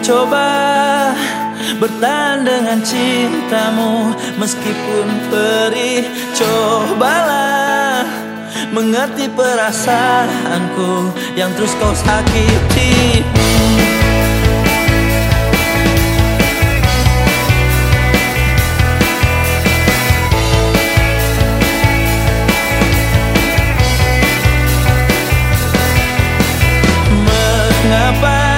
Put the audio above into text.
coba bertahan dengan cintamu. Meskipun perih Cobalah mengerti perasaanku Yang terus kau sakiti. Mengapa